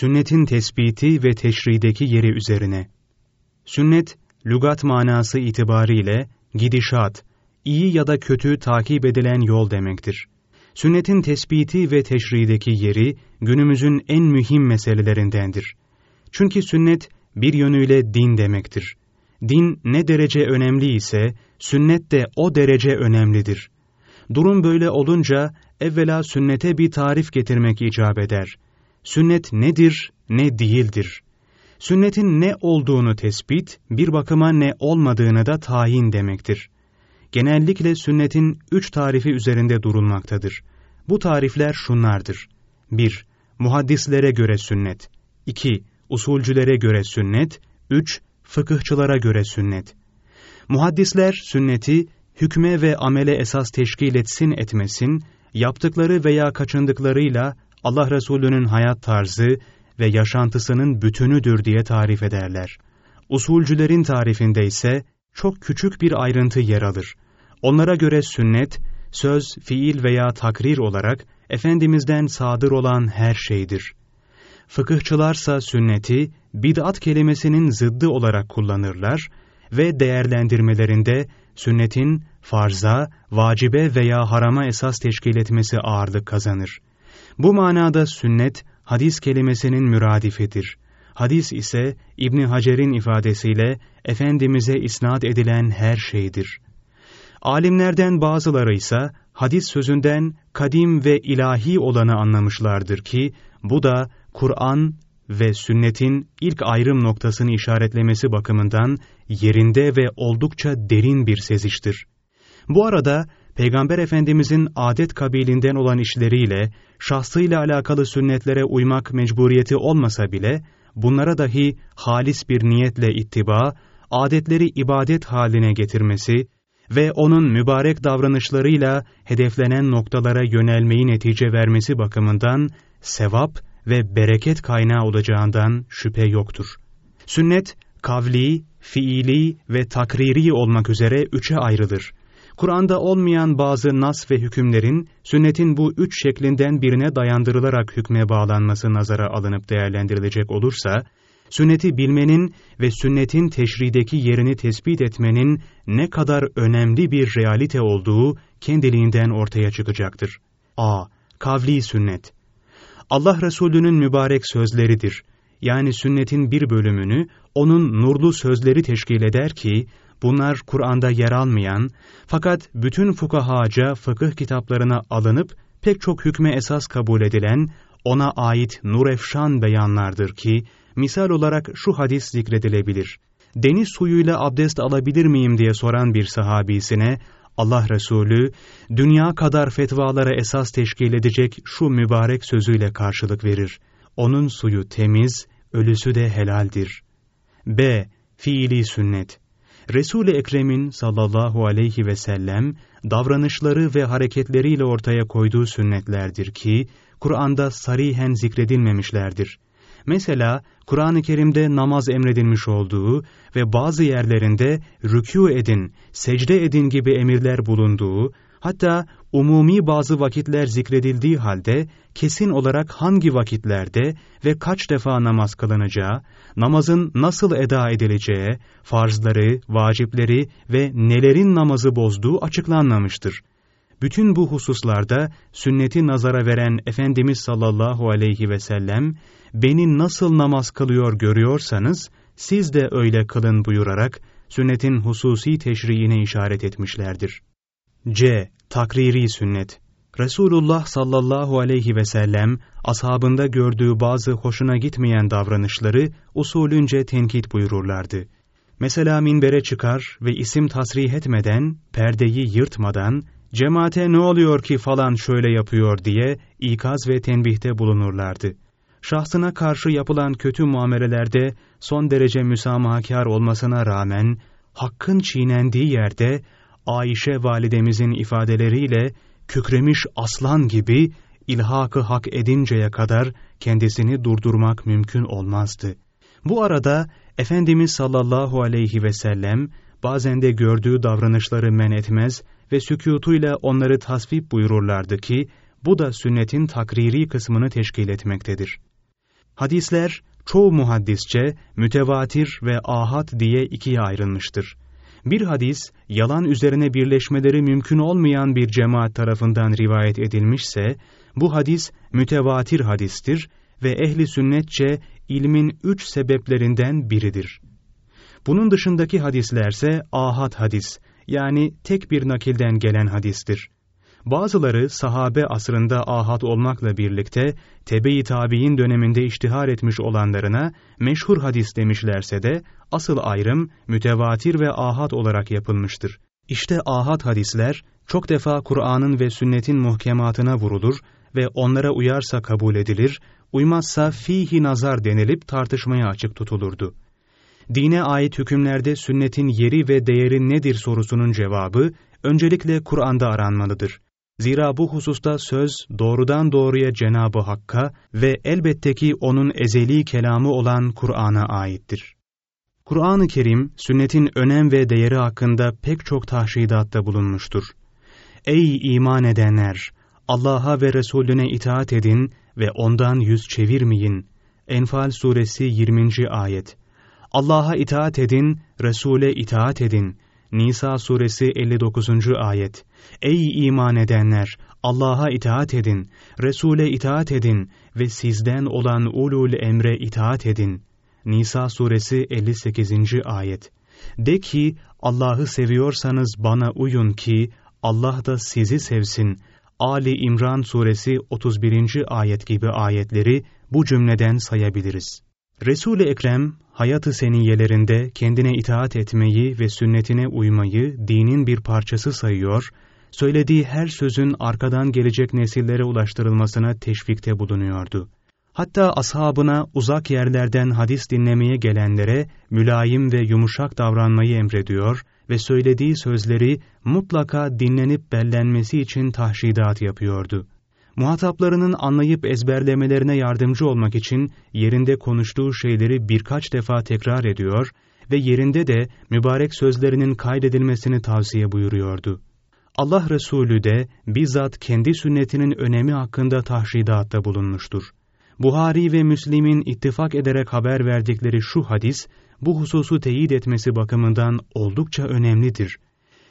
Sünnetin tespiti ve teşrideki yeri üzerine. Sünnet, lügat manası itibariyle gidişat, iyi ya da kötü takip edilen yol demektir. Sünnetin tespiti ve teşrideki yeri günümüzün en mühim meselelerindendir. Çünkü sünnet bir yönüyle din demektir. Din ne derece önemli ise sünnet de o derece önemlidir. Durum böyle olunca evvela sünnete bir tarif getirmek icap eder. Sünnet nedir, ne değildir? Sünnetin ne olduğunu tespit, bir bakıma ne olmadığını da tayin demektir. Genellikle sünnetin üç tarifi üzerinde durulmaktadır. Bu tarifler şunlardır. 1. Muhaddislere göre sünnet. 2. Usulcülere göre sünnet. 3. Fıkıhçılara göre sünnet. Muhaddisler sünneti hükme ve amele esas teşkil etsin etmesin, yaptıkları veya kaçındıklarıyla Allah Resulü'nün hayat tarzı ve yaşantısının bütünüdür diye tarif ederler. Usulcülerin tarifinde ise çok küçük bir ayrıntı yer alır. Onlara göre sünnet, söz, fiil veya takrir olarak Efendimiz'den sadır olan her şeydir. Fıkıhçılarsa sünneti, bid'at kelimesinin zıddı olarak kullanırlar ve değerlendirmelerinde sünnetin farza, vacibe veya harama esas teşkil etmesi ağırlık kazanır. Bu manada sünnet, hadis kelimesinin müradifidir. Hadis ise İbni Hacer'in ifadesiyle Efendimiz'e isnat edilen her şeydir. Alimlerden bazıları ise hadis sözünden kadim ve ilahi olanı anlamışlardır ki bu da Kur'an ve sünnetin ilk ayrım noktasını işaretlemesi bakımından yerinde ve oldukça derin bir seziştir. Bu arada Peygamber Efendimizin adet kabilinden olan işleriyle, şahsıyla alakalı sünnetlere uymak mecburiyeti olmasa bile, bunlara dahi halis bir niyetle ittiba, adetleri ibadet haline getirmesi ve onun mübarek davranışlarıyla hedeflenen noktalara yönelmeyi netice vermesi bakımından sevap ve bereket kaynağı olacağından şüphe yoktur. Sünnet, kavli, fiili ve takriri olmak üzere üçe ayrılır. Kur'an'da olmayan bazı nas ve hükümlerin sünnetin bu üç şeklinden birine dayandırılarak hükme bağlanması nazara alınıp değerlendirilecek olursa, sünneti bilmenin ve sünnetin teşrideki yerini tespit etmenin ne kadar önemli bir realite olduğu kendiliğinden ortaya çıkacaktır. A. Kavli sünnet Allah Resulü'nün mübarek sözleridir. Yani sünnetin bir bölümünü onun nurlu sözleri teşkil eder ki, bunlar Kur'an'da yer almayan, fakat bütün fukahaca fıkıh kitaplarına alınıp pek çok hükme esas kabul edilen, ona ait nurefşan beyanlardır ki, misal olarak şu hadis zikredilebilir. Deniz suyuyla abdest alabilir miyim diye soran bir sahabisine, Allah Resulü, dünya kadar fetvalara esas teşkil edecek şu mübarek sözüyle karşılık verir. Onun suyu temiz, ölüsü de helaldir. B. Fiili sünnet Resul-i Ekrem'in sallallahu aleyhi ve sellem davranışları ve hareketleriyle ortaya koyduğu sünnetlerdir ki, Kur'an'da sarihen zikredilmemişlerdir. Mesela Kur'an-ı Kerim'de namaz emredilmiş olduğu ve bazı yerlerinde rükû edin, secde edin gibi emirler bulunduğu, hatta umumi bazı vakitler zikredildiği halde kesin olarak hangi vakitlerde ve kaç defa namaz kılınacağı, namazın nasıl eda edileceği, farzları, vacipleri ve nelerin namazı bozduğu açıklanmamıştır. Bütün bu hususlarda sünneti nazara veren Efendimiz sallallahu aleyhi ve sellem, beni nasıl namaz kılıyor görüyorsanız, siz de öyle kılın buyurarak, sünnetin hususi teşriğine işaret etmişlerdir. C. Takriri sünnet Resulullah sallallahu aleyhi ve sellem, ashabında gördüğü bazı hoşuna gitmeyen davranışları usulünce tenkit buyururlardı. Mesela minbere çıkar ve isim tasrih etmeden, perdeyi yırtmadan, cemaate ne oluyor ki falan şöyle yapıyor diye ikaz ve tenbihte bulunurlardı. Şahsına karşı yapılan kötü muamelelerde son derece müsamahakar olmasına rağmen, hakkın çiğnendiği yerde Ayşe validemizin ifadeleriyle kükremiş aslan gibi ilhakı hak edinceye kadar kendisini durdurmak mümkün olmazdı. Bu arada Efendimiz sallallahu aleyhi ve sellem bazen de gördüğü davranışları men etmez ve sükutuyla onları tasvip buyururlardı ki bu da sünnetin takriri kısmını teşkil etmektedir. Hadisler çoğu muhaddisçe mütevatir ve ahad diye ikiye ayrılmıştır. Bir hadis, yalan üzerine birleşmeleri mümkün olmayan bir cemaat tarafından rivayet edilmişse, bu hadis mütevatir hadistir ve ehli sünnetçe ilmin üç sebeplerinden biridir. Bunun dışındaki hadislerse ahad hadis, yani tek bir nakilden gelen hadistir. Bazıları sahabe asrında ahad olmakla birlikte tebe-i tabi'in döneminde iştihar etmiş olanlarına meşhur hadis demişlerse de asıl ayrım mütevatir ve ahad olarak yapılmıştır. İşte ahad hadisler çok defa Kur'an'ın ve sünnetin muhkematına vurulur ve onlara uyarsa kabul edilir, uymazsa fihi nazar denilip tartışmaya açık tutulurdu. Dine ait hükümlerde sünnetin yeri ve değeri nedir sorusunun cevabı öncelikle Kur'an'da aranmalıdır. Zira bu hususta söz doğrudan doğruya Cenabı Hakk'a ve elbette ki onun ezeli kelamı olan Kur'an'a aittir. Kur'an-ı Kerim, sünnetin önem ve değeri hakkında pek çok tahşidatta bulunmuştur. Ey iman edenler! Allah'a ve Resulüne itaat edin ve ondan yüz çevirmeyin. Enfal suresi 20. ayet. Allah'a itaat edin, Resul'e itaat edin. Nisa suresi 59. ayet. Ey iman edenler! Allah'a itaat edin, Resul'e itaat edin ve sizden olan ulul emre itaat edin. Nisa suresi 58. ayet. De ki, Allah'ı seviyorsanız bana uyun ki, Allah da sizi sevsin. Ali İmran suresi 31. ayet gibi ayetleri bu cümleden sayabiliriz. Resul-i Ekrem, hayatı seniyelerinde kendine itaat etmeyi ve sünnetine uymayı dinin bir parçası sayıyor, söylediği her sözün arkadan gelecek nesillere ulaştırılmasına teşvikte bulunuyordu. Hatta ashabına uzak yerlerden hadis dinlemeye gelenlere mülayim ve yumuşak davranmayı emrediyor ve söylediği sözleri mutlaka dinlenip bellenmesi için tahşidat yapıyordu. Muhataplarının anlayıp ezberlemelerine yardımcı olmak için yerinde konuştuğu şeyleri birkaç defa tekrar ediyor ve yerinde de mübarek sözlerinin kaydedilmesini tavsiye buyuruyordu. Allah Resulü de bizzat kendi sünnetinin önemi hakkında tahşidatta bulunmuştur. Buhari ve Müslim'in ittifak ederek haber verdikleri şu hadis, bu hususu teyit etmesi bakımından oldukça önemlidir.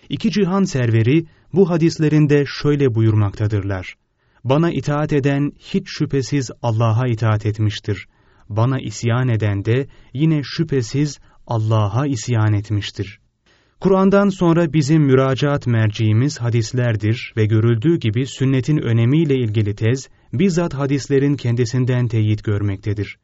İki cihan serveri bu hadislerinde şöyle buyurmaktadırlar. Bana itaat eden hiç şüphesiz Allah'a itaat etmiştir. Bana isyan eden de yine şüphesiz Allah'a isyan etmiştir. Kur'an'dan sonra bizim müracaat merciğimiz hadislerdir ve görüldüğü gibi sünnetin önemiyle ilgili tez, bizzat hadislerin kendisinden teyit görmektedir.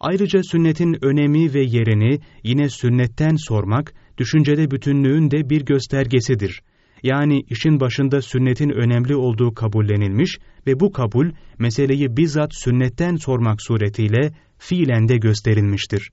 Ayrıca sünnetin önemi ve yerini yine sünnetten sormak, düşüncede bütünlüğün de bir göstergesidir. Yani işin başında sünnetin önemli olduğu kabullenilmiş ve bu kabul meseleyi bizzat sünnetten sormak suretiyle fiilen de gösterilmiştir.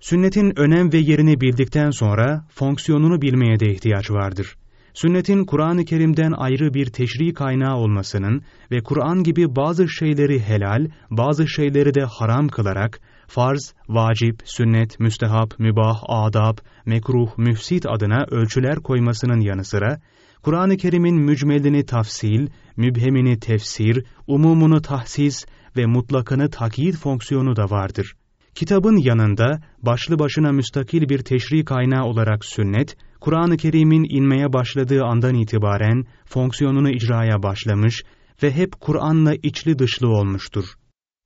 Sünnetin önem ve yerini bildikten sonra fonksiyonunu bilmeye de ihtiyaç vardır. Sünnetin Kur'an-ı Kerim'den ayrı bir teşri kaynağı olmasının ve Kur'an gibi bazı şeyleri helal, bazı şeyleri de haram kılarak farz, vacip, sünnet, müstehap, mübah, adab, mekruh, müfsit adına ölçüler koymasının yanı sıra, Kur'an-ı Kerim'in mücmelini tafsil, mübhemini tefsir, umumunu tahsis ve mutlakını takyid fonksiyonu da vardır. Kitabın yanında başlı başına müstakil bir teşri kaynağı olarak sünnet, Kur'an-ı Kerim'in inmeye başladığı andan itibaren fonksiyonunu icraya başlamış ve hep Kur'an'la içli dışlı olmuştur.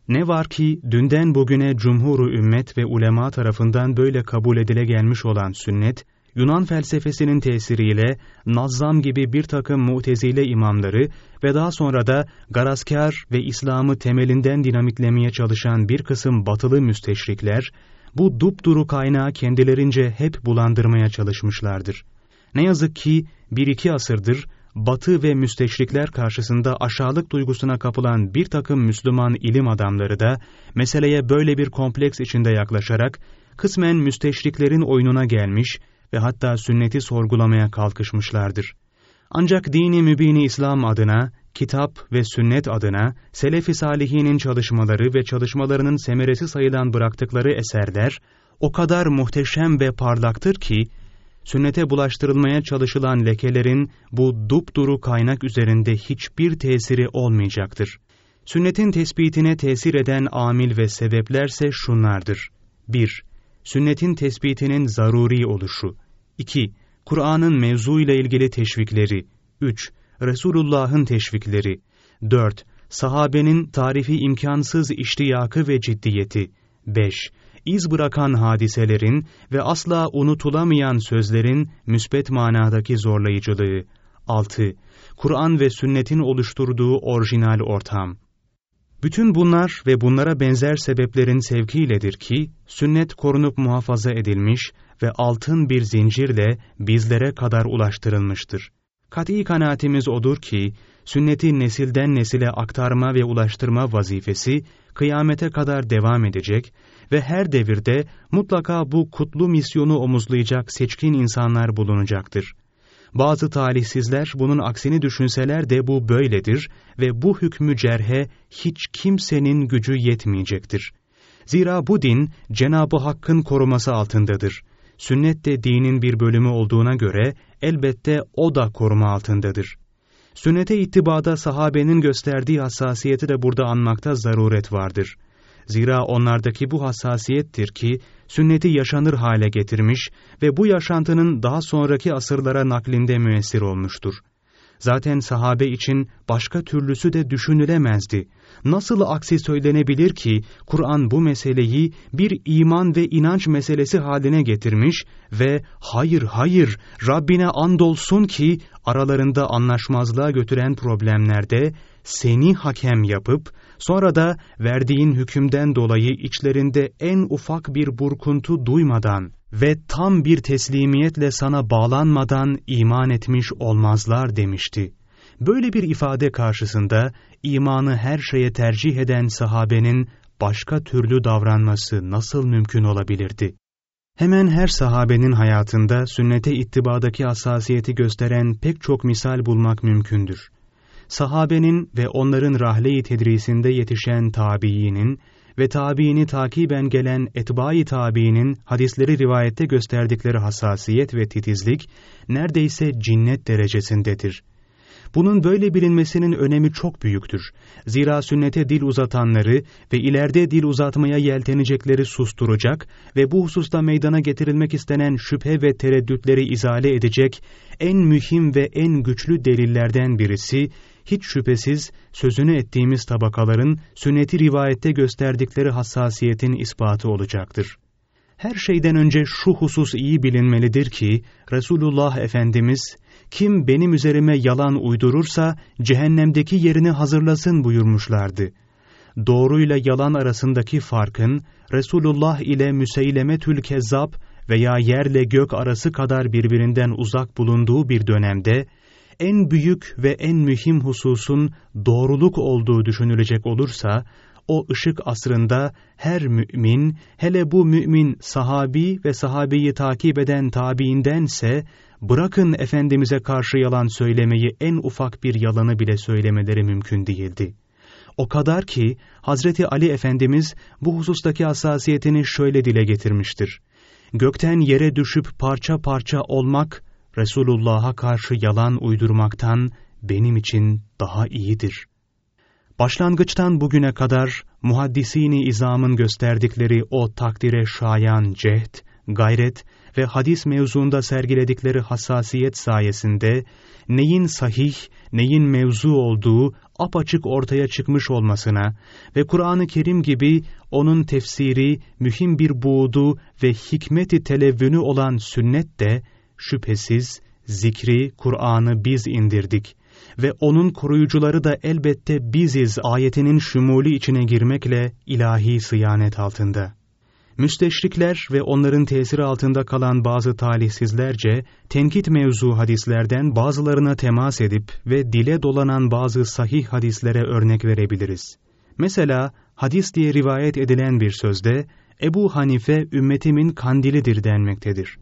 Ne var ki dünden bugüne cumhuru ümmet ve ulema tarafından böyle kabul edile gelmiş olan sünnet, Yunan felsefesinin tesiriyle Nazzam gibi bir takım mutezile imamları ve daha sonra da Garaskar ve İslam'ı temelinden dinamitlemeye çalışan bir kısım batılı müsteşrikler, bu dupduru kaynağı kendilerince hep bulandırmaya çalışmışlardır. Ne yazık ki bir iki asırdır Batı ve müsteşrikler karşısında aşağılık duygusuna kapılan bir takım Müslüman ilim adamları da meseleye böyle bir kompleks içinde yaklaşarak kısmen müsteşriklerin oyununa gelmiş ve hatta sünneti sorgulamaya kalkışmışlardır. Ancak dini mübini İslam adına, kitap ve sünnet adına Selefi Salihinin çalışmaları ve çalışmalarının semeresi sayılan bıraktıkları eserler o kadar muhteşem ve parlaktır ki sünnete bulaştırılmaya çalışılan lekelerin bu dupduru kaynak üzerinde hiçbir tesiri olmayacaktır. Sünnetin tespitine tesir eden amil ve sebeplerse şunlardır. 1. Sünnetin tespitinin zaruri oluşu. 2. Kur'an'ın mevzu ile ilgili teşvikleri. 3. Resulullah'ın teşvikleri. 4. Sahabenin tarifi imkansız iştiyakı ve ciddiyeti. 5. İz bırakan hadiselerin ve asla unutulamayan sözlerin müsbet manadaki zorlayıcılığı. 6. Kur'an ve sünnetin oluşturduğu orijinal ortam. Bütün bunlar ve bunlara benzer sebeplerin sevkiyledir ki, sünnet korunup muhafaza edilmiş ve altın bir zincirle bizlere kadar ulaştırılmıştır. Kat'i kanaatimiz odur ki, sünneti nesilden nesile aktarma ve ulaştırma vazifesi, kıyamete kadar devam edecek ve her devirde mutlaka bu kutlu misyonu omuzlayacak seçkin insanlar bulunacaktır. Bazı talihsizler bunun aksini düşünseler de bu böyledir ve bu hükmü cerhe hiç kimsenin gücü yetmeyecektir. Zira bu din Cenab-ı Hakk'ın koruması altındadır. Sünnet de dinin bir bölümü olduğuna göre elbette o da koruma altındadır. Sünnete ittibada sahabenin gösterdiği hassasiyeti de burada anmakta zaruret vardır. Zira onlardaki bu hassasiyettir ki sünneti yaşanır hale getirmiş ve bu yaşantının daha sonraki asırlara naklinde müessir olmuştur. Zaten sahabe için başka türlüsü de düşünülemezdi. Nasıl aksi söylenebilir ki Kur'an bu meseleyi bir iman ve inanç meselesi haline getirmiş ve hayır hayır Rabbine andolsun ki aralarında anlaşmazlığa götüren problemlerde seni hakem yapıp sonra da verdiğin hükümden dolayı içlerinde en ufak bir burkuntu duymadan ve tam bir teslimiyetle sana bağlanmadan iman etmiş olmazlar demişti. Böyle bir ifade karşısında imanı her şeye tercih eden sahabenin başka türlü davranması nasıl mümkün olabilirdi? Hemen her sahabenin hayatında sünnete ittibadaki hassasiyeti gösteren pek çok misal bulmak mümkündür. Sahabenin ve onların rahle-i tedrisinde yetişen tabiinin ve tabiini takiben gelen etbai tabiinin hadisleri rivayette gösterdikleri hassasiyet ve titizlik neredeyse cinnet derecesindedir. Bunun böyle bilinmesinin önemi çok büyüktür. Zira sünnete dil uzatanları ve ileride dil uzatmaya yeltenecekleri susturacak ve bu hususta meydana getirilmek istenen şüphe ve tereddütleri izale edecek en mühim ve en güçlü delillerden birisi, hiç şüphesiz sözünü ettiğimiz tabakaların sünneti rivayette gösterdikleri hassasiyetin ispatı olacaktır. Her şeyden önce şu husus iyi bilinmelidir ki, Resulullah Efendimiz, kim benim üzerime yalan uydurursa cehennemdeki yerini hazırlasın buyurmuşlardı. Doğruyla yalan arasındaki farkın Resulullah ile Müseylemetül Kezzab veya yerle gök arası kadar birbirinden uzak bulunduğu bir dönemde en büyük ve en mühim hususun doğruluk olduğu düşünülecek olursa, o ışık asrında her mümin, hele bu mümin sahabi ve sahabeyi takip eden tabiindense, bırakın Efendimiz'e karşı yalan söylemeyi en ufak bir yalanı bile söylemeleri mümkün değildi. O kadar ki Hazreti Ali Efendimiz bu husustaki hassasiyetini şöyle dile getirmiştir. Gökten yere düşüp parça parça olmak, Resulullah'a karşı yalan uydurmaktan benim için daha iyidir. Başlangıçtan bugüne kadar muhaddisini izamın gösterdikleri o takdire şayan cehd, gayret ve hadis mevzuunda sergiledikleri hassasiyet sayesinde neyin sahih, neyin mevzu olduğu apaçık ortaya çıkmış olmasına ve Kur'an-ı Kerim gibi onun tefsiri, mühim bir buğdu ve hikmeti televvünü olan sünnet de şüphesiz zikri, Kur'an'ı biz indirdik ve onun koruyucuları da elbette biziz ayetinin şumuli içine girmekle ilahi sıyanet altında. Müsteşrikler ve onların tesiri altında kalan bazı talihsizlerce tenkit mevzu hadislerden bazılarına temas edip ve dile dolanan bazı sahih hadislere örnek verebiliriz. Mesela hadis diye rivayet edilen bir sözde Ebu Hanife ümmetimin kandilidir denmektedir.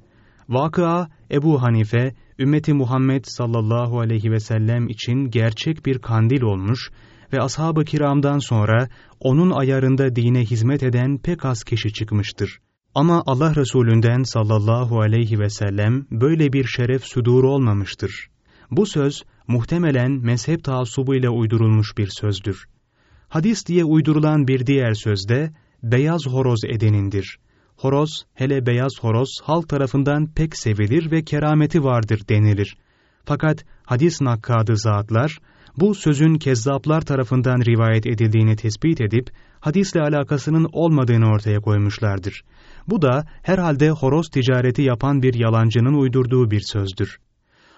Vakıa Ebu Hanife, ümmeti Muhammed sallallahu aleyhi ve sellem için gerçek bir kandil olmuş ve ashab-ı kiramdan sonra onun ayarında dine hizmet eden pek az kişi çıkmıştır. Ama Allah Resulünden sallallahu aleyhi ve sellem böyle bir şeref sudur olmamıştır. Bu söz muhtemelen mezhep taassubuyla uydurulmuş bir sözdür. Hadis diye uydurulan bir diğer sözde beyaz horoz edenindir. Horoz, hele beyaz horoz halk tarafından pek sevilir ve kerameti vardır denilir. Fakat hadis nakkadı zatlar, bu sözün kezzaplar tarafından rivayet edildiğini tespit edip, hadisle alakasının olmadığını ortaya koymuşlardır. Bu da herhalde horoz ticareti yapan bir yalancının uydurduğu bir sözdür.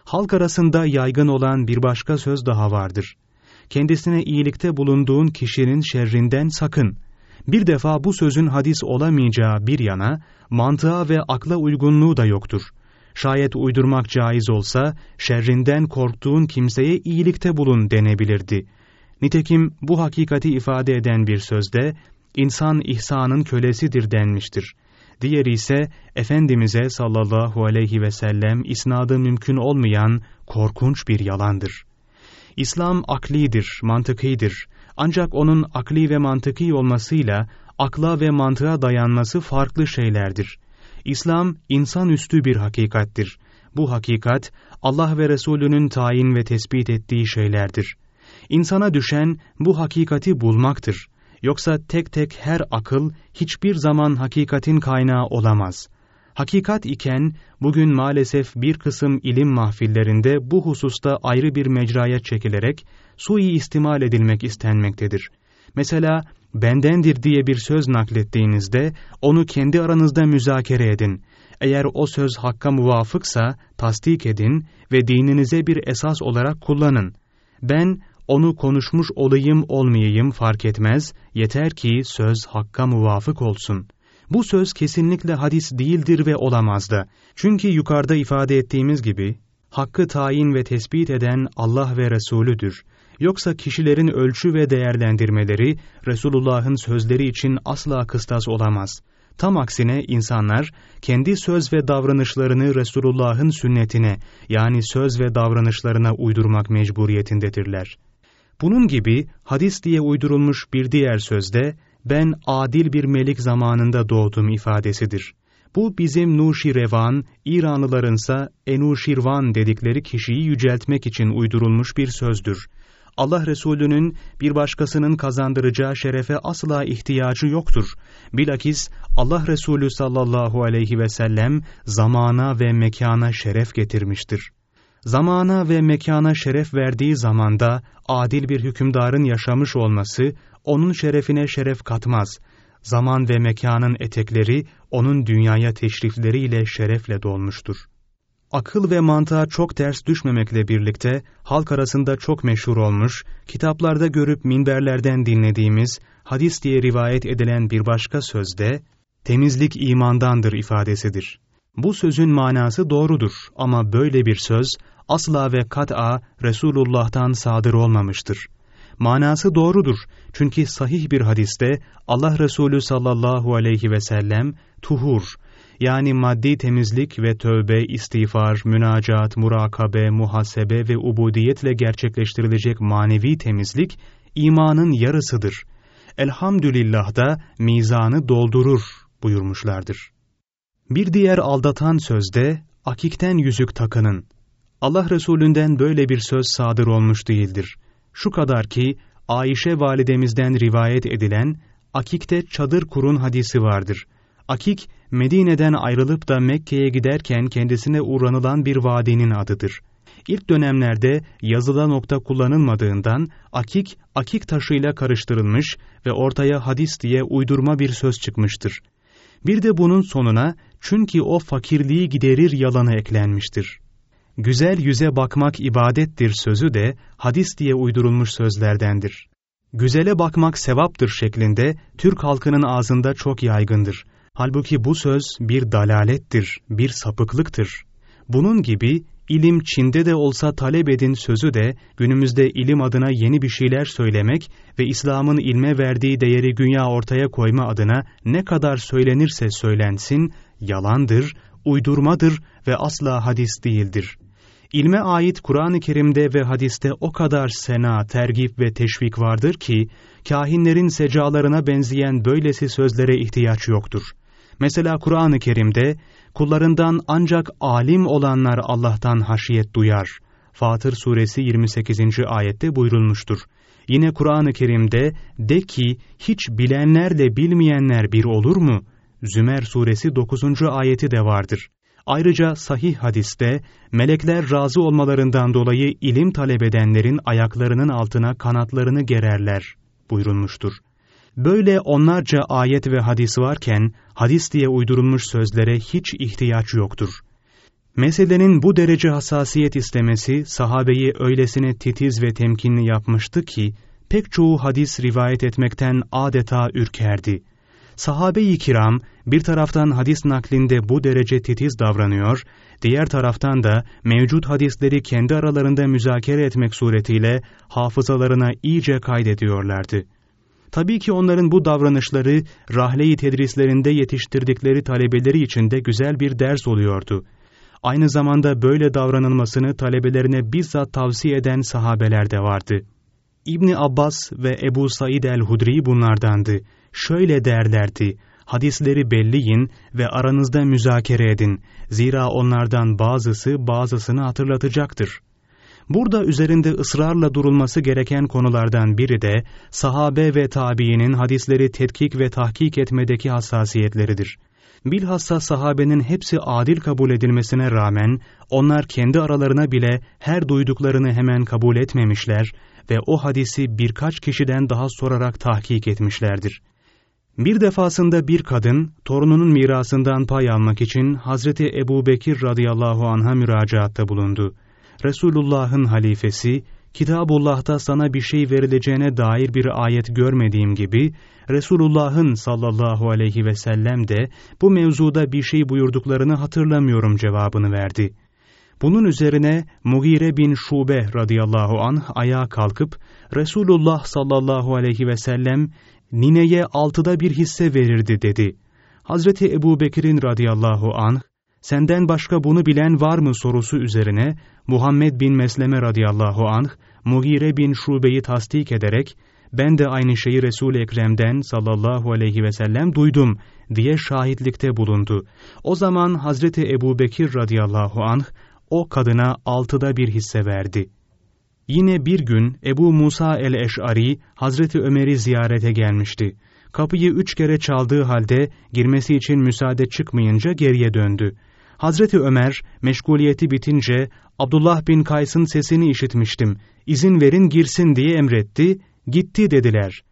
Halk arasında yaygın olan bir başka söz daha vardır. Kendisine iyilikte bulunduğun kişinin şerrinden sakın. Bir defa bu sözün hadis olamayacağı bir yana, mantığa ve akla uygunluğu da yoktur. Şayet uydurmak caiz olsa, şerrinden korktuğun kimseye iyilikte bulun denebilirdi. Nitekim bu hakikati ifade eden bir sözde, insan ihsanın kölesidir denmiştir. Diğeri ise Efendimiz'e sallallahu aleyhi ve sellem isnadı mümkün olmayan korkunç bir yalandır. İslam aklidir, mantıkidir. Ancak onun akli ve mantıki olmasıyla akla ve mantığa dayanması farklı şeylerdir. İslam insanüstü bir hakikattir. Bu hakikat Allah ve Resulünün tayin ve tespit ettiği şeylerdir. İnsana düşen bu hakikati bulmaktır. Yoksa tek tek her akıl hiçbir zaman hakikatin kaynağı olamaz. Hakikat iken bugün maalesef bir kısım ilim mahfillerinde bu hususta ayrı bir mecraya çekilerek sui istimal edilmek istenmektedir. Mesela bendendir diye bir söz naklettiğinizde onu kendi aranızda müzakere edin. Eğer o söz hakka muvafıksa tasdik edin ve dininize bir esas olarak kullanın. Ben onu konuşmuş olayım olmayayım fark etmez, yeter ki söz hakka muvafık olsun. Bu söz kesinlikle hadis değildir ve olamaz da. Çünkü yukarıda ifade ettiğimiz gibi, hakkı tayin ve tespit eden Allah ve Resulüdür. Yoksa kişilerin ölçü ve değerlendirmeleri Resulullah'ın sözleri için asla kıstas olamaz. Tam aksine insanlar kendi söz ve davranışlarını Resulullah'ın sünnetine yani söz ve davranışlarına uydurmak mecburiyetindedirler. Bunun gibi hadis diye uydurulmuş bir diğer sözde ben adil bir melik zamanında doğdum ifadesidir. Bu bizim Nuşirevan, İranlılarınsa Enuşirvan dedikleri kişiyi yüceltmek için uydurulmuş bir sözdür. Allah Resulü'nün bir başkasının kazandıracağı şerefe asla ihtiyacı yoktur. Bilakis Allah Resulü sallallahu aleyhi ve sellem zamana ve mekana şeref getirmiştir. Zamana ve mekana şeref verdiği zamanda adil bir hükümdarın yaşamış olması onun şerefine şeref katmaz. Zaman ve mekanın etekleri onun dünyaya teşrifleriyle şerefle dolmuştur. Akıl ve mantığa çok ters düşmemekle birlikte halk arasında çok meşhur olmuş, kitaplarda görüp minberlerden dinlediğimiz, hadis diye rivayet edilen bir başka sözde, temizlik imandandır ifadesidir. Bu sözün manası doğrudur ama böyle bir söz asla ve kat'a Resulullah'tan sadır olmamıştır. Manası doğrudur çünkü sahih bir hadiste Allah Resulü sallallahu aleyhi ve sellem tuhur yani maddi temizlik ve tövbe, istiğfar, münacat, murakabe, muhasebe ve ubudiyetle gerçekleştirilecek manevi temizlik imanın yarısıdır. Elhamdülillah da mizanı doldurur buyurmuşlardır. Bir diğer aldatan sözde akikten yüzük takının. Allah Resulünden böyle bir söz sadır olmuş değildir. Şu kadar ki Ayşe validemizden rivayet edilen akikte çadır kurun hadisi vardır. Akik, Medine'den ayrılıp da Mekke'ye giderken kendisine uğranılan bir vadinin adıdır. İlk dönemlerde yazıda nokta kullanılmadığından akik, akik taşıyla karıştırılmış ve ortaya hadis diye uydurma bir söz çıkmıştır. Bir de bunun sonuna çünkü o fakirliği giderir yalanı eklenmiştir. Güzel yüze bakmak ibadettir sözü de hadis diye uydurulmuş sözlerdendir. Güzele bakmak sevaptır şeklinde Türk halkının ağzında çok yaygındır. Halbuki bu söz bir dalalettir, bir sapıklıktır. Bunun gibi ilim Çin'de de olsa talep edin sözü de günümüzde ilim adına yeni bir şeyler söylemek ve İslam'ın ilme verdiği değeri günya ortaya koyma adına ne kadar söylenirse söylensin yalandır, uydurmadır ve asla hadis değildir. İlme ait Kur'an-ı Kerim'de ve hadiste o kadar sena, tergip ve teşvik vardır ki, kahinlerin secalarına benzeyen böylesi sözlere ihtiyaç yoktur. Mesela Kur'an-ı Kerim'de, kullarından ancak alim olanlar Allah'tan haşiyet duyar. Fatır suresi 28. ayette buyurulmuştur. Yine Kur'an-ı Kerim'de de ki hiç bilenlerle bilmeyenler bir olur mu? Zümer suresi 9. ayeti de vardır. Ayrıca sahih hadiste melekler razı olmalarından dolayı ilim talep edenlerin ayaklarının altına kanatlarını gererler buyurulmuştur. Böyle onlarca ayet ve hadis varken hadis diye uydurulmuş sözlere hiç ihtiyaç yoktur. Meselenin bu derece hassasiyet istemesi sahabeyi öylesine titiz ve temkinli yapmıştı ki pek çoğu hadis rivayet etmekten adeta ürkerdi. Sahabe-i kiram bir taraftan hadis naklinde bu derece titiz davranıyor, diğer taraftan da mevcut hadisleri kendi aralarında müzakere etmek suretiyle hafızalarına iyice kaydediyorlardı. Tabii ki onların bu davranışları rahle-i tedrislerinde yetiştirdikleri talebeleri için de güzel bir ders oluyordu. Aynı zamanda böyle davranılmasını talebelerine bizzat tavsiye eden sahabeler de vardı. İbni Abbas ve Ebu Said el-Hudri bunlardandı. Şöyle derlerdi, hadisleri belliyin ve aranızda müzakere edin. Zira onlardan bazısı bazısını hatırlatacaktır. Burada üzerinde ısrarla durulması gereken konulardan biri de sahabe ve tabiinin hadisleri tetkik ve tahkik etmedeki hassasiyetleridir. Bilhassa sahabenin hepsi adil kabul edilmesine rağmen onlar kendi aralarına bile her duyduklarını hemen kabul etmemişler ve o hadisi birkaç kişiden daha sorarak tahkik etmişlerdir. Bir defasında bir kadın torununun mirasından pay almak için Hazreti Ebu Bekir radıyallahu anh'a müracaatta bulundu. Resulullah'ın halifesi, Kitabullah'ta sana bir şey verileceğine dair bir ayet görmediğim gibi, Resulullah'ın sallallahu aleyhi ve sellem de bu mevzuda bir şey buyurduklarını hatırlamıyorum cevabını verdi. Bunun üzerine Mughire bin Şube radıyallahu anh ayağa kalkıp, Resulullah sallallahu aleyhi ve sellem nineye altıda bir hisse verirdi dedi. Hazreti Ebu Bekir'in radıyallahu anh, senden başka bunu bilen var mı sorusu üzerine Muhammed bin Mesleme radıyallahu anh, Mughire bin Şube'yi tasdik ederek, ben de aynı şeyi Resul-i Ekrem'den sallallahu aleyhi ve sellem duydum diye şahitlikte bulundu. O zaman Hazreti Ebu Bekir radıyallahu anh, o kadına altıda bir hisse verdi. Yine bir gün Ebu Musa el-Eş'ari Hazreti Ömer'i ziyarete gelmişti. Kapıyı üç kere çaldığı halde girmesi için müsaade çıkmayınca geriye döndü. Hazreti Ömer meşguliyeti bitince Abdullah bin Kays'ın sesini işitmiştim. İzin verin girsin diye emretti. Gitti dediler.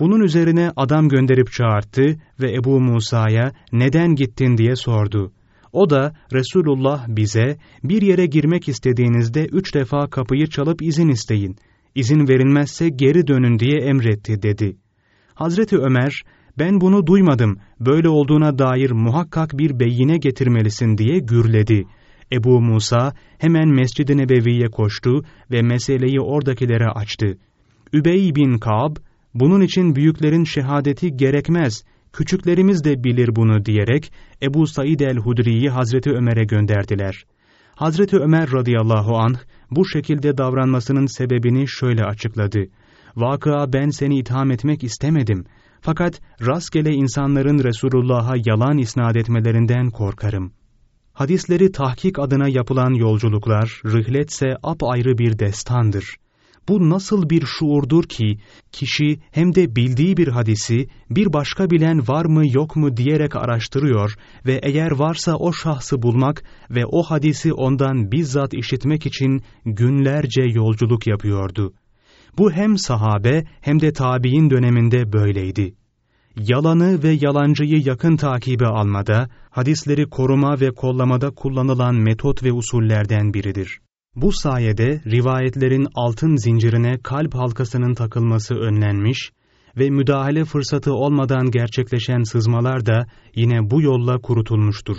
Bunun üzerine adam gönderip çağırttı ve Ebu Musa'ya neden gittin diye sordu. O da Resulullah bize bir yere girmek istediğinizde üç defa kapıyı çalıp izin isteyin. İzin verilmezse geri dönün diye emretti dedi. Hazreti Ömer ben bunu duymadım, böyle olduğuna dair muhakkak bir beyine getirmelisin diye gürledi. Ebu Musa hemen Mescid-i Nebevi'ye koştu ve meseleyi oradakilere açtı. Übey bin Kab, bunun için büyüklerin şehadeti gerekmez, küçüklerimiz de bilir bunu diyerek Ebu Said el-Hudri'yi Hazreti Ömer'e gönderdiler. Hazreti Ömer radıyallahu anh bu şekilde davranmasının sebebini şöyle açıkladı. Vakıa ben seni itham etmek istemedim. Fakat rastgele insanların Resulullah'a yalan isnat etmelerinden korkarım. Hadisleri tahkik adına yapılan yolculuklar, rıhletse apayrı bir destandır. Bu nasıl bir şuurdur ki, kişi hem de bildiği bir hadisi bir başka bilen var mı yok mu diyerek araştırıyor ve eğer varsa o şahsı bulmak ve o hadisi ondan bizzat işitmek için günlerce yolculuk yapıyordu. Bu hem sahabe hem de tabi'in döneminde böyleydi. Yalanı ve yalancıyı yakın takibe almada, hadisleri koruma ve kollamada kullanılan metot ve usullerden biridir. Bu sayede rivayetlerin altın zincirine kalp halkasının takılması önlenmiş ve müdahale fırsatı olmadan gerçekleşen sızmalar da yine bu yolla kurutulmuştur.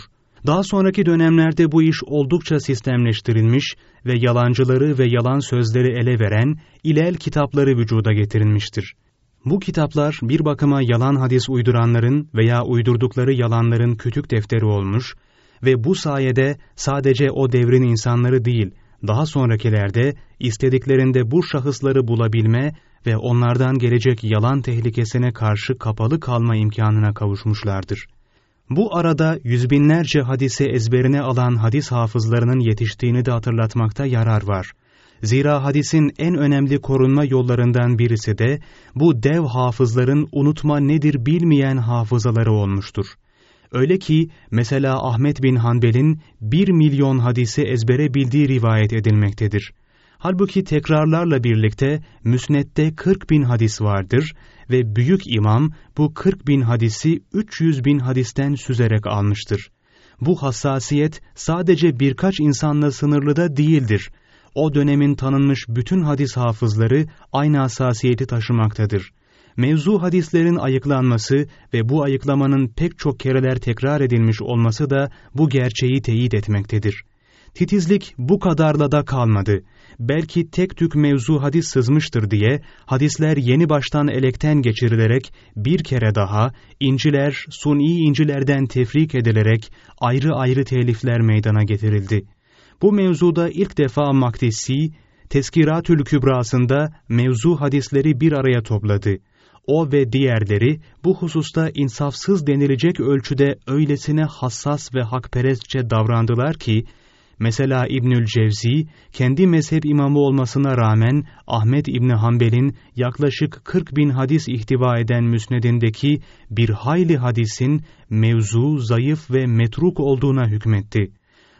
Daha sonraki dönemlerde bu iş oldukça sistemleştirilmiş ve yalancıları ve yalan sözleri ele veren ilel kitapları vücuda getirilmiştir. Bu kitaplar bir bakıma yalan hadis uyduranların veya uydurdukları yalanların kütük defteri olmuş ve bu sayede sadece o devrin insanları değil, daha sonrakilerde istediklerinde bu şahısları bulabilme ve onlardan gelecek yalan tehlikesine karşı kapalı kalma imkanına kavuşmuşlardır. Bu arada yüz binlerce hadise ezberine alan hadis hafızlarının yetiştiğini de hatırlatmakta yarar var. Zira hadisin en önemli korunma yollarından birisi de bu dev hafızların unutma nedir bilmeyen hafızaları olmuştur. Öyle ki mesela Ahmet bin Hanbel'in bir milyon hadisi ezbere bildiği rivayet edilmektedir. Halbuki tekrarlarla birlikte müsnette 40 bin hadis vardır ve büyük imam bu 40 bin hadisi 300 bin hadisten süzerek almıştır. Bu hassasiyet sadece birkaç insanla sınırlı da değildir. O dönemin tanınmış bütün hadis hafızları aynı hassasiyeti taşımaktadır. Mevzu hadislerin ayıklanması ve bu ayıklamanın pek çok kereler tekrar edilmiş olması da bu gerçeği teyit etmektedir. Titizlik bu kadarla da kalmadı. Belki tek tük mevzu hadis sızmıştır diye hadisler yeni baştan elekten geçirilerek bir kere daha inciler, suni incilerden tefrik edilerek ayrı ayrı telifler meydana getirildi. Bu mevzuda ilk defa Makdisi, Teskiratül Kübrası'nda mevzu hadisleri bir araya topladı. O ve diğerleri bu hususta insafsız denilecek ölçüde öylesine hassas ve hakperestçe davrandılar ki, Mesela İbnül Cevzi, kendi mezhep imamı olmasına rağmen Ahmet İbni Hanbel'in yaklaşık 40 bin hadis ihtiva eden müsnedindeki bir hayli hadisin mevzu, zayıf ve metruk olduğuna hükmetti.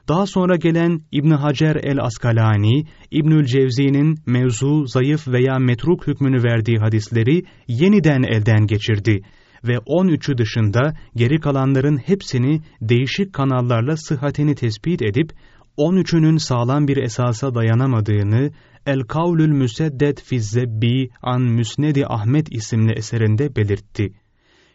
Daha sonra gelen İbn Hacer el-Askalani, İbnül Cevzi'nin mevzu, zayıf veya metruk hükmünü verdiği hadisleri yeniden elden geçirdi ve 13'ü dışında geri kalanların hepsini değişik kanallarla sıhhatini tespit edip 13'ünün sağlam bir esasa dayanamadığını El Kavlül Müseddet Fizzebbi an Müsnedi Ahmet isimli eserinde belirtti.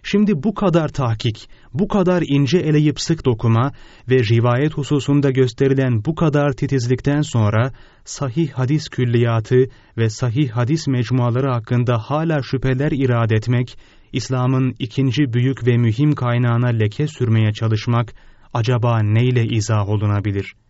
Şimdi bu kadar tahkik, bu kadar ince eleyip sık dokuma ve rivayet hususunda gösterilen bu kadar titizlikten sonra sahih hadis külliyatı ve sahih hadis mecmuaları hakkında hala şüpheler irade etmek, İslam'ın ikinci büyük ve mühim kaynağına leke sürmeye çalışmak acaba neyle izah olunabilir?''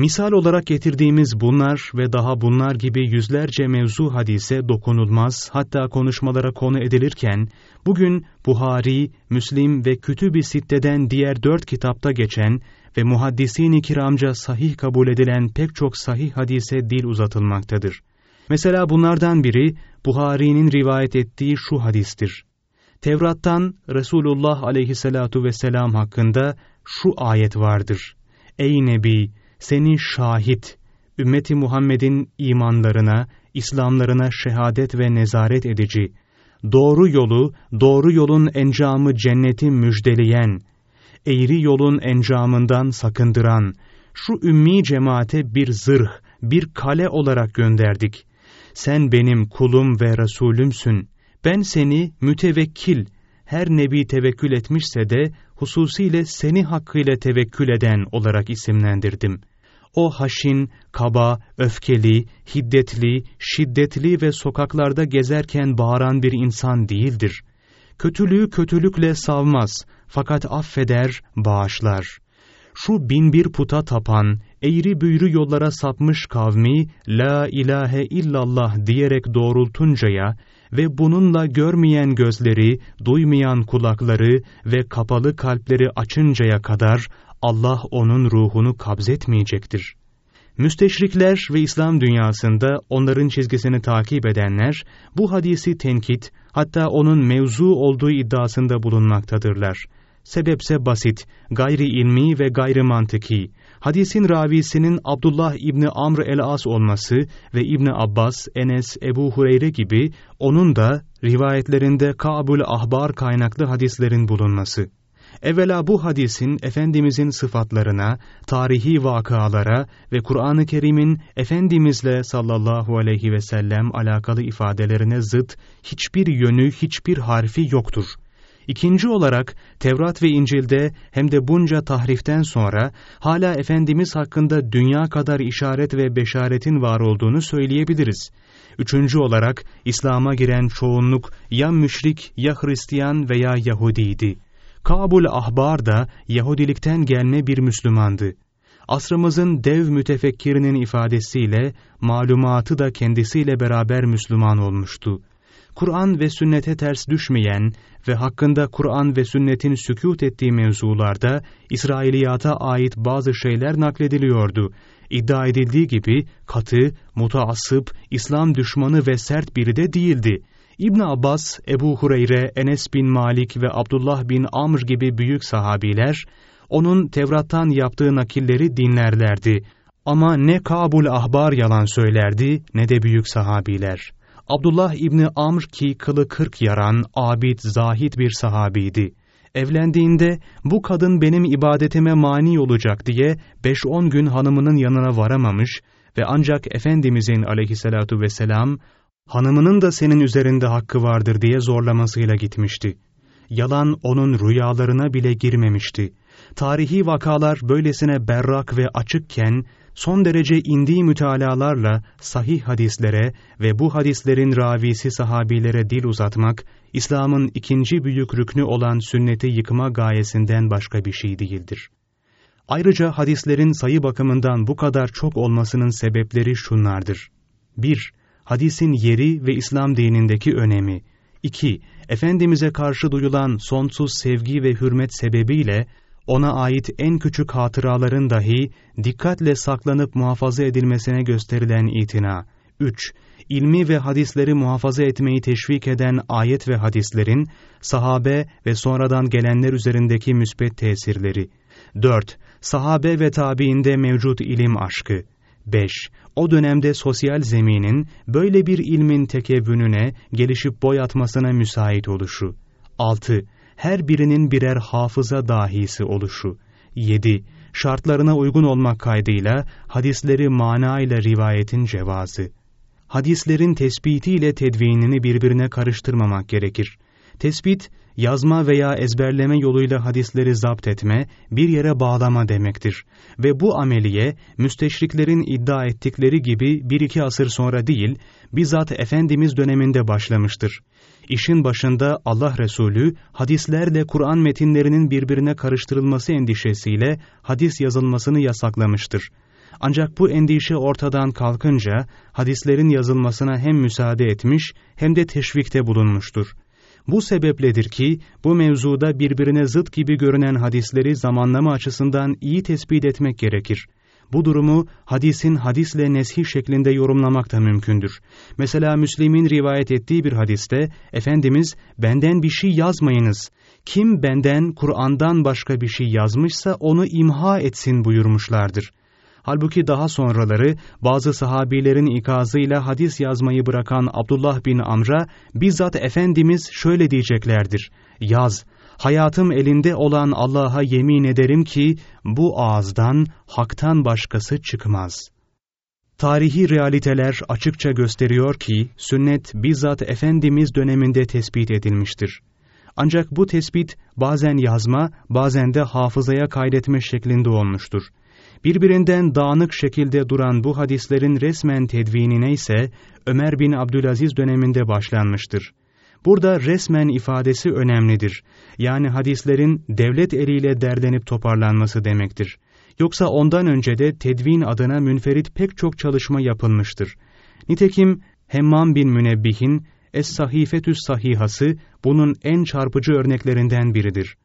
Misal olarak getirdiğimiz bunlar ve daha bunlar gibi yüzlerce mevzu hadise dokunulmaz hatta konuşmalara konu edilirken, bugün Buhari, Müslim ve Kütüb-i Sitte'den diğer dört kitapta geçen ve muhaddisini kiramca sahih kabul edilen pek çok sahih hadise dil uzatılmaktadır. Mesela bunlardan biri Buhari'nin rivayet ettiği şu hadistir. Tevrat'tan Resulullah aleyhissalatu vesselam hakkında şu ayet vardır. Ey Nebi! Seni şahit, ümmeti Muhammed'in imanlarına, İslamlarına şehadet ve nezaret edici, doğru yolu, doğru yolun encamı cenneti müjdeleyen, eğri yolun encamından sakındıran, şu ümmi cemaate bir zırh, bir kale olarak gönderdik. Sen benim kulum ve Resulümsün. Ben seni mütevekkil, her nebi tevekkül etmişse de hususiyle seni hakkıyla tevekkül eden olarak isimlendirdim. O haşin, kaba, öfkeli, hiddetli, şiddetli ve sokaklarda gezerken bağıran bir insan değildir. Kötülüğü kötülükle savmaz fakat affeder, bağışlar. Şu binbir puta tapan, eğri büğrü yollara sapmış kavmi, La ilahe illallah diyerek doğrultuncaya ve bununla görmeyen gözleri, duymayan kulakları ve kapalı kalpleri açıncaya kadar Allah onun ruhunu kabzetmeyecektir. Müsteşrikler ve İslam dünyasında onların çizgisini takip edenler bu hadisi tenkit hatta onun mevzu olduğu iddiasında bulunmaktadırlar. Sebepse basit, gayri ilmi ve gayri mantıki. Hadisin ravisinin Abdullah İbni Amr el-As olması ve İbni Abbas, Enes, Ebu Hureyre gibi onun da rivayetlerinde Ka'bul Ahbar kaynaklı hadislerin bulunması. Evvela bu hadisin Efendimizin sıfatlarına, tarihi vakalara ve Kur'an-ı Kerim'in Efendimizle sallallahu aleyhi ve sellem alakalı ifadelerine zıt hiçbir yönü, hiçbir harfi yoktur. İkinci olarak Tevrat ve İncil'de hem de bunca tahriften sonra hala Efendimiz hakkında dünya kadar işaret ve beşaretin var olduğunu söyleyebiliriz. Üçüncü olarak İslam'a giren çoğunluk ya müşrik ya Hristiyan veya Yahudiydi. Kabul Ahbar da Yahudilikten gelme bir Müslümandı. Asrımızın dev mütefekkirinin ifadesiyle malumatı da kendisiyle beraber Müslüman olmuştu. Kur'an ve sünnete ters düşmeyen ve hakkında Kur'an ve sünnetin sükut ettiği mevzularda İsrailiyata ait bazı şeyler naklediliyordu. İddia edildiği gibi katı, mutaassıp, İslam düşmanı ve sert biri de değildi. İbn Abbas, Ebu Hureyre, Enes bin Malik ve Abdullah bin Amr gibi büyük sahabiler, onun Tevrat'tan yaptığı nakilleri dinlerlerdi. Ama ne Kabul Ahbar yalan söylerdi ne de büyük sahabiler. Abdullah İbni Amr ki kılı kırk yaran, abid, zahid bir sahabiydi. Evlendiğinde bu kadın benim ibadetime mani olacak diye 5-10 gün hanımının yanına varamamış ve ancak Efendimizin aleyhissalatu vesselam hanımının da senin üzerinde hakkı vardır diye zorlamasıyla gitmişti. Yalan onun rüyalarına bile girmemişti. Tarihi vakalar böylesine berrak ve açıkken son derece indiği mütalalarla sahih hadislere ve bu hadislerin ravisi sahabilere dil uzatmak, İslam'ın ikinci büyük rüknü olan sünneti yıkma gayesinden başka bir şey değildir. Ayrıca hadislerin sayı bakımından bu kadar çok olmasının sebepleri şunlardır. 1. Hadisin yeri ve İslam dinindeki önemi. 2. Efendimiz'e karşı duyulan sonsuz sevgi ve hürmet sebebiyle ona ait en küçük hatıraların dahi dikkatle saklanıp muhafaza edilmesine gösterilen itina. 3. İlmi ve hadisleri muhafaza etmeyi teşvik eden ayet ve hadislerin sahabe ve sonradan gelenler üzerindeki müspet tesirleri. 4. Sahabe ve tabiinde mevcut ilim aşkı. 5. O dönemde sosyal zeminin böyle bir ilmin tekevvününe, gelişip boy atmasına müsait oluşu. 6 her birinin birer hafıza dahisi oluşu. 7. Şartlarına uygun olmak kaydıyla hadisleri mana ile rivayetin cevazı. Hadislerin tespitiyle tedvinini birbirine karıştırmamak gerekir. Tespit, yazma veya ezberleme yoluyla hadisleri zapt etme, bir yere bağlama demektir. Ve bu ameliye, müsteşriklerin iddia ettikleri gibi bir iki asır sonra değil, bizzat Efendimiz döneminde başlamıştır. İşin başında Allah Resulü hadislerle Kur'an metinlerinin birbirine karıştırılması endişesiyle hadis yazılmasını yasaklamıştır. Ancak bu endişe ortadan kalkınca hadislerin yazılmasına hem müsaade etmiş hem de teşvikte bulunmuştur. Bu sebepledir ki bu mevzuda birbirine zıt gibi görünen hadisleri zamanlama açısından iyi tespit etmek gerekir. Bu durumu hadisin hadisle neshi şeklinde yorumlamak da mümkündür. Mesela Müslim'in rivayet ettiği bir hadiste Efendimiz benden bir şey yazmayınız. Kim benden Kur'an'dan başka bir şey yazmışsa onu imha etsin buyurmuşlardır. Halbuki daha sonraları bazı sahabilerin ikazıyla hadis yazmayı bırakan Abdullah bin Amr'a bizzat Efendimiz şöyle diyeceklerdir. Yaz, hayatım elinde olan Allah'a yemin ederim ki bu ağızdan haktan başkası çıkmaz. Tarihi realiteler açıkça gösteriyor ki sünnet bizzat Efendimiz döneminde tespit edilmiştir. Ancak bu tespit bazen yazma, bazen de hafızaya kaydetme şeklinde olmuştur. Birbirinden dağınık şekilde duran bu hadislerin resmen tedvinine ise Ömer bin Abdülaziz döneminde başlanmıştır. Burada resmen ifadesi önemlidir. Yani hadislerin devlet eliyle derlenip toparlanması demektir. Yoksa ondan önce de tedvin adına münferit pek çok çalışma yapılmıştır. Nitekim Hemmam bin Münebbih'in Es-Sahifetüs Sahihası bunun en çarpıcı örneklerinden biridir.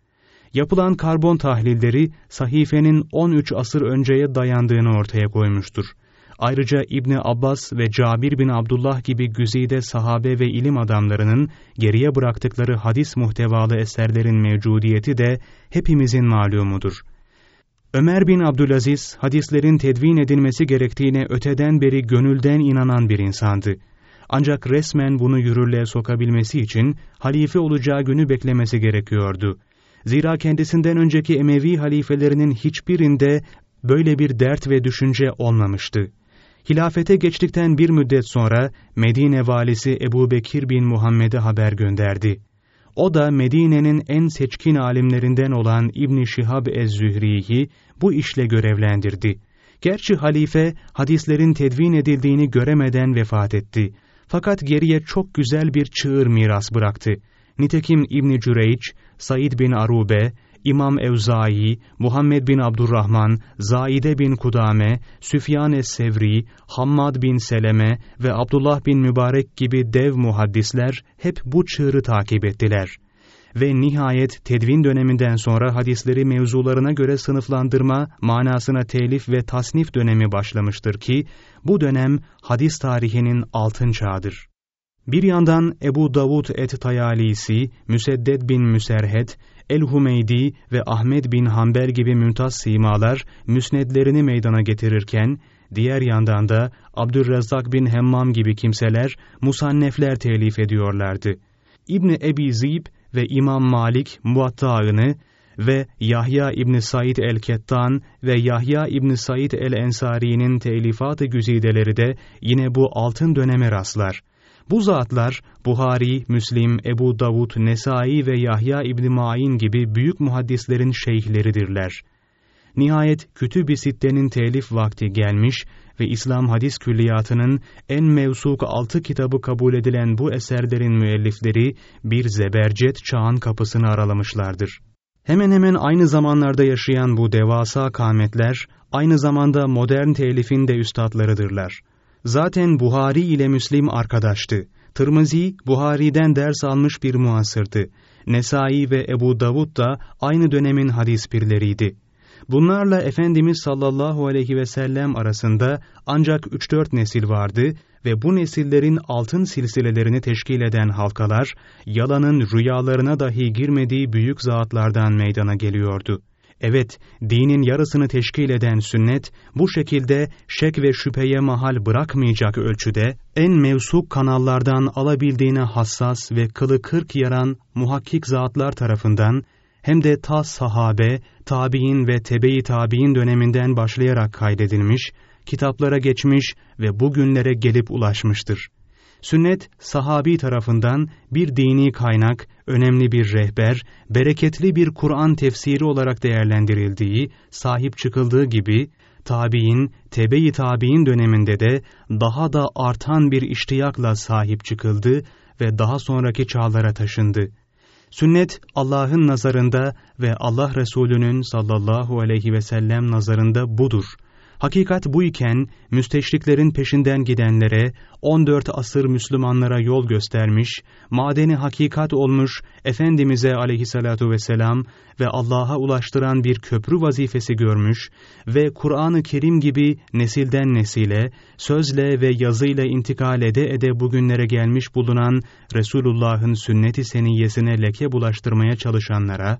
Yapılan karbon tahlilleri sahifenin 13 asır önceye dayandığını ortaya koymuştur. Ayrıca İbni Abbas ve Cabir bin Abdullah gibi güzide sahabe ve ilim adamlarının geriye bıraktıkları hadis muhtevalı eserlerin mevcudiyeti de hepimizin malumudur. Ömer bin Abdülaziz, hadislerin tedvin edilmesi gerektiğine öteden beri gönülden inanan bir insandı. Ancak resmen bunu yürürlüğe sokabilmesi için halife olacağı günü beklemesi gerekiyordu. Zira kendisinden önceki Emevi halifelerinin hiçbirinde böyle bir dert ve düşünce olmamıştı. Hilafete geçtikten bir müddet sonra Medine valisi Ebu Bekir bin Muhammed'e haber gönderdi. O da Medine'nin en seçkin alimlerinden olan İbni Şihab ez-Zühri'yi bu işle görevlendirdi. Gerçi halife hadislerin tedvin edildiğini göremeden vefat etti. Fakat geriye çok güzel bir çığır miras bıraktı. Nitekim İbni Cüreyç, Said bin Arube, İmam Evzai, Muhammed bin Abdurrahman, Zaide bin Kudame, Süfyan es-Sevri, Hammad bin Seleme ve Abdullah bin Mübarek gibi dev muhaddisler hep bu çığırı takip ettiler. Ve nihayet tedvin döneminden sonra hadisleri mevzularına göre sınıflandırma, manasına telif ve tasnif dönemi başlamıştır ki, bu dönem hadis tarihinin altın çağıdır. Bir yandan Ebu Davud et-Tayalisi, Müsedded bin Müserhet, El-Humeydi ve Ahmed bin Hanbel gibi mümtaz simalar müsnedlerini meydana getirirken, diğer yandan da Abdülrezzak bin Hemmam gibi kimseler musannefler telif ediyorlardı. İbni Ebi Zib ve İmam Malik Muatta'ını ve Yahya İbni Said el-Kettan ve Yahya İbni Said el-Ensari'nin telifat-ı güzideleri de yine bu altın döneme rastlar. Bu zatlar Buhari, Müslim, Ebu Davud, Nesai ve Yahya İbni Ma'in gibi büyük muhaddislerin şeyhleridirler. Nihayet Kütüb-i Sitte'nin telif vakti gelmiş ve İslam hadis külliyatının en mevsuk altı kitabı kabul edilen bu eserlerin müellifleri bir zebercet çağın kapısını aralamışlardır. Hemen hemen aynı zamanlarda yaşayan bu devasa kametler, aynı zamanda modern telifin de üstadlarıdırlar. Zaten Buhari ile Müslim arkadaştı. Tirmizi, Buhari'den ders almış bir muasırdı. Nesai ve Ebu Davud da aynı dönemin hadis pirleriydi. Bunlarla Efendimiz sallallahu aleyhi ve sellem arasında ancak 3-4 nesil vardı ve bu nesillerin altın silsilelerini teşkil eden halkalar, yalanın rüyalarına dahi girmediği büyük zatlardan meydana geliyordu. Evet, dinin yarısını teşkil eden sünnet, bu şekilde şek ve şüpheye mahal bırakmayacak ölçüde, en mevsuk kanallardan alabildiğine hassas ve kılı kırk yaran muhakkik zatlar tarafından, hem de ta sahabe, tabi'in ve tebe-i tabi'in döneminden başlayarak kaydedilmiş, kitaplara geçmiş ve bugünlere gelip ulaşmıştır. Sünnet, sahabi tarafından bir dini kaynak, önemli bir rehber, bereketli bir Kur'an tefsiri olarak değerlendirildiği, sahip çıkıldığı gibi, tabi'in, tebe-i tabi'in döneminde de daha da artan bir iştiyakla sahip çıkıldı ve daha sonraki çağlara taşındı. Sünnet Allah'ın nazarında ve Allah Resulü'nün sallallahu aleyhi ve sellem nazarında budur. Hakikat bu iken müsteşriklerin peşinden gidenlere, 14 asır Müslümanlara yol göstermiş, madeni hakikat olmuş Efendimiz'e aleyhissalatu vesselam ve Allah'a ulaştıran bir köprü vazifesi görmüş ve Kur'an-ı Kerim gibi nesilden nesile, sözle ve yazıyla intikal ede ede bugünlere gelmiş bulunan Resulullah'ın sünnet-i seniyyesine leke bulaştırmaya çalışanlara,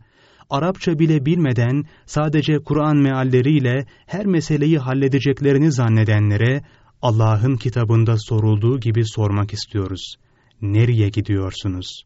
Arapça bile bilmeden sadece Kur'an mealleriyle her meseleyi halledeceklerini zannedenlere Allah'ın kitabında sorulduğu gibi sormak istiyoruz. Nereye gidiyorsunuz?